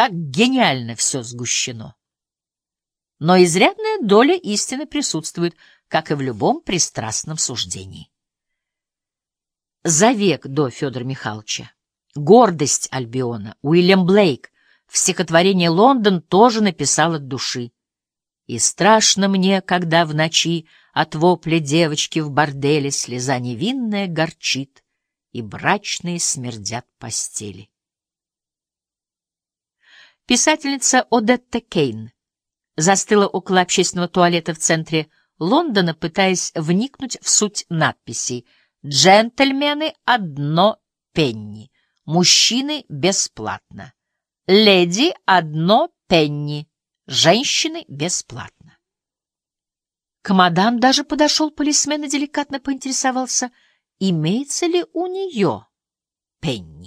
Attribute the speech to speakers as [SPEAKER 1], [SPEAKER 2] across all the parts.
[SPEAKER 1] как гениально все сгущено. Но изрядная доля истины присутствует, как и в любом пристрастном суждении. За век до Федора Михайловича гордость Альбиона Уильям Блейк в стихотворении «Лондон» тоже написал от души. «И страшно мне, когда в ночи от вопля девочки в борделе слеза невинная горчит, и брачные смердят постели». Писательница Одетта Кейн застыла около общественного туалета в центре Лондона, пытаясь вникнуть в суть надписей «Джентльмены — одно пенни», «Мужчины — бесплатно», «Леди — одно пенни», «Женщины — бесплатно». К мадам даже подошел полисмен и деликатно поинтересовался, имеется ли у нее пенни.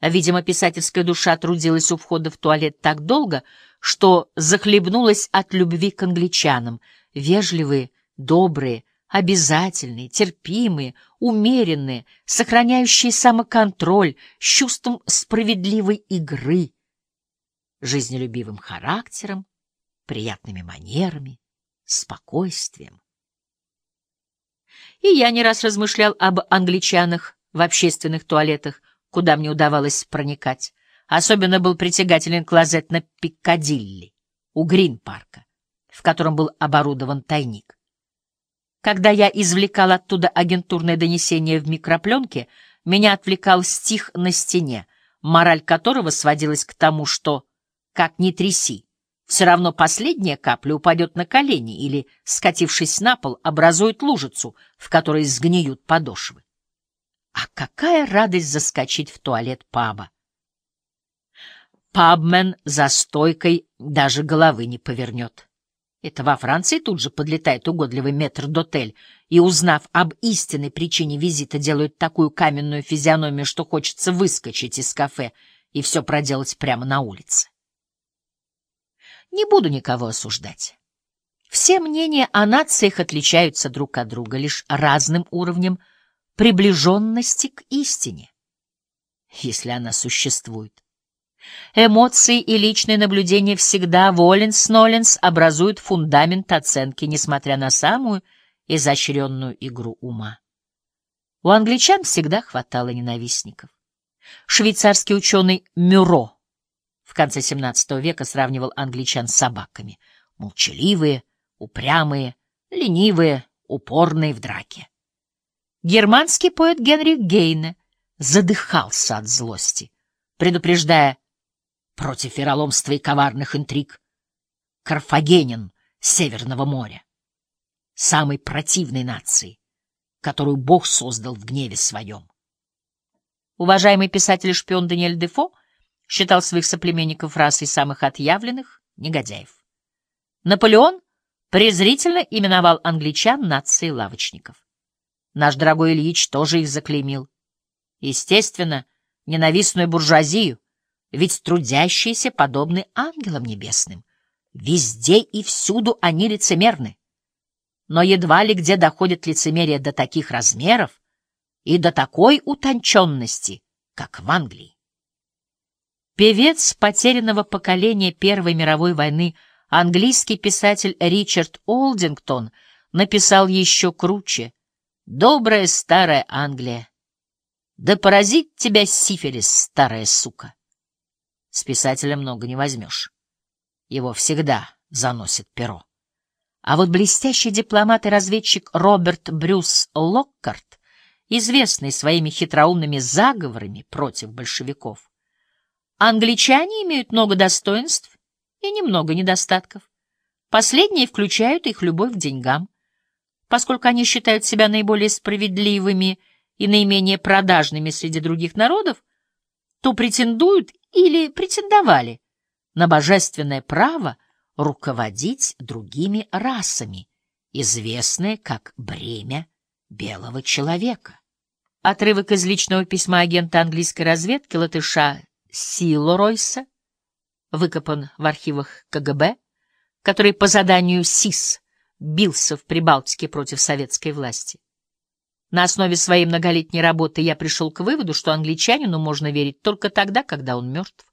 [SPEAKER 1] Видимо, писательская душа трудилась у входа в туалет так долго, что захлебнулась от любви к англичанам. Вежливые, добрые, обязательные, терпимые, умеренные, сохраняющие самоконтроль с чувством справедливой игры, жизнелюбивым характером, приятными манерами, спокойствием. И я не раз размышлял об англичанах в общественных туалетах, куда мне удавалось проникать. Особенно был притягателен клозет на Пиккадилли, у Грин-парка, в котором был оборудован тайник. Когда я извлекал оттуда агентурное донесение в микропленке, меня отвлекал стих на стене, мораль которого сводилась к тому, что, как ни тряси, все равно последняя капля упадет на колени или, скатившись на пол, образует лужицу, в которой сгниют подошвы. А какая радость заскочить в туалет паба! Пабмен за стойкой даже головы не повернет. Это во Франции тут же подлетает угодливый метр-дотель и, узнав об истинной причине визита, делают такую каменную физиономию, что хочется выскочить из кафе и все проделать прямо на улице. Не буду никого осуждать. Все мнения о нациях отличаются друг от друга лишь разным уровнем – приближенности к истине, если она существует. Эмоции и личные наблюдения всегда воленс-ноленс образуют фундамент оценки, несмотря на самую изощренную игру ума. У англичан всегда хватало ненавистников. Швейцарский ученый Мюро в конце XVII века сравнивал англичан с собаками, молчаливые, упрямые, ленивые, упорные в драке. Германский поэт Генрих Гейне задыхался от злости, предупреждая против вероломства и коварных интриг Карфагенин Северного моря, самой противной нации, которую Бог создал в гневе своем. Уважаемый писатель-шпион Даниэль Дефо считал своих соплеменников расой самых отъявленных негодяев. Наполеон презрительно именовал англичан нацией лавочников. Наш дорогой Ильич тоже их заклеймил. Естественно, ненавистную буржуазию, ведь трудящиеся подобны ангелам небесным. Везде и всюду они лицемерны. Но едва ли где доходит лицемерие до таких размеров и до такой утонченности, как в Англии. Певец потерянного поколения Первой мировой войны, английский писатель Ричард Олдингтон, написал еще круче — Добрая старая Англия. Да поразит тебя сифилис, старая сука. С писателя много не возьмешь. Его всегда заносит перо. А вот блестящий дипломат и разведчик Роберт Брюс Локкарт, известный своими хитроумными заговорами против большевиков, англичане имеют много достоинств и немного недостатков. Последние включают их любовь к деньгам поскольку они считают себя наиболее справедливыми и наименее продажными среди других народов, то претендуют или претендовали на божественное право руководить другими расами, известное как бремя белого человека. Отрывок из личного письма агента английской разведки латыша Сило Ройса, выкопан в архивах КГБ, который по заданию СИС бился в Прибалтике против советской власти. На основе своей многолетней работы я пришел к выводу, что англичанину можно верить только тогда, когда он мертв.